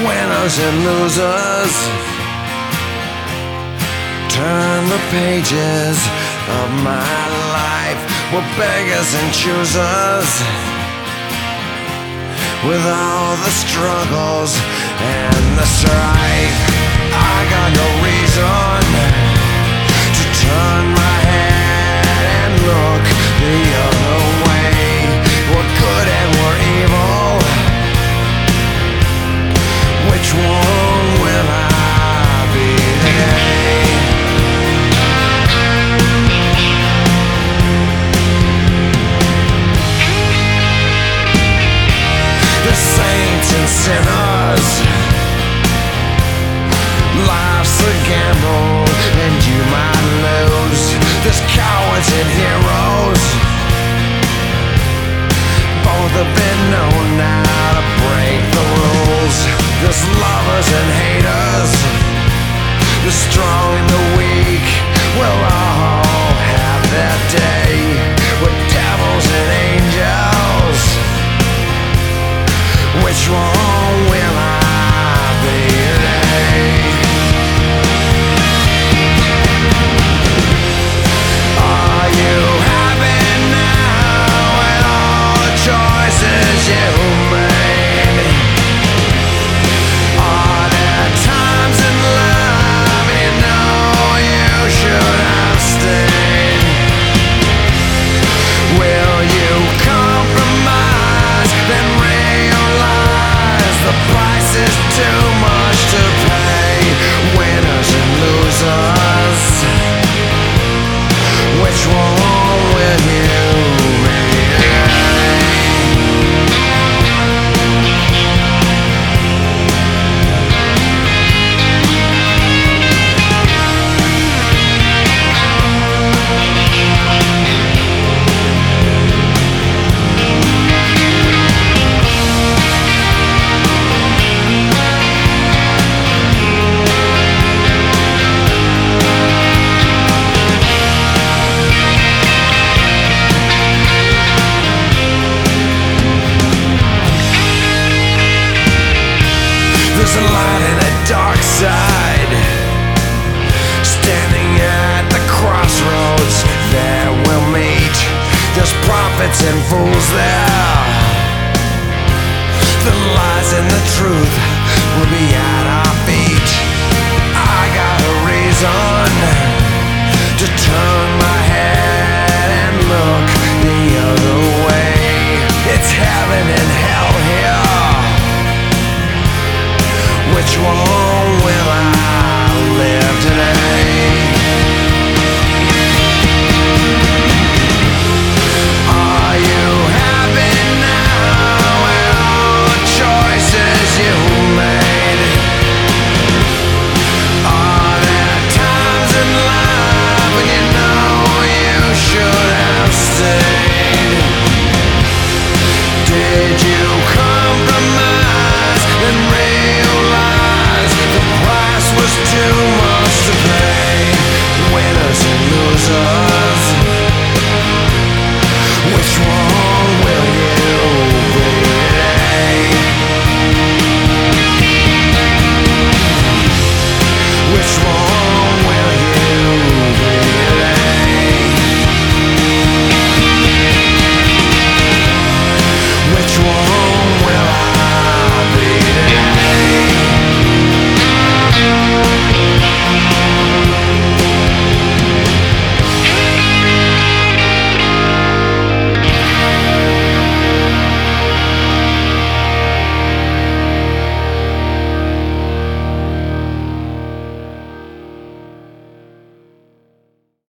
winners and losers. Turn the pages of my life. We're beggars and choosers. With all the struggles and the strife, I got no reason to turn my sinners Life's a gamble. is too and fools there. The lies and the truth will be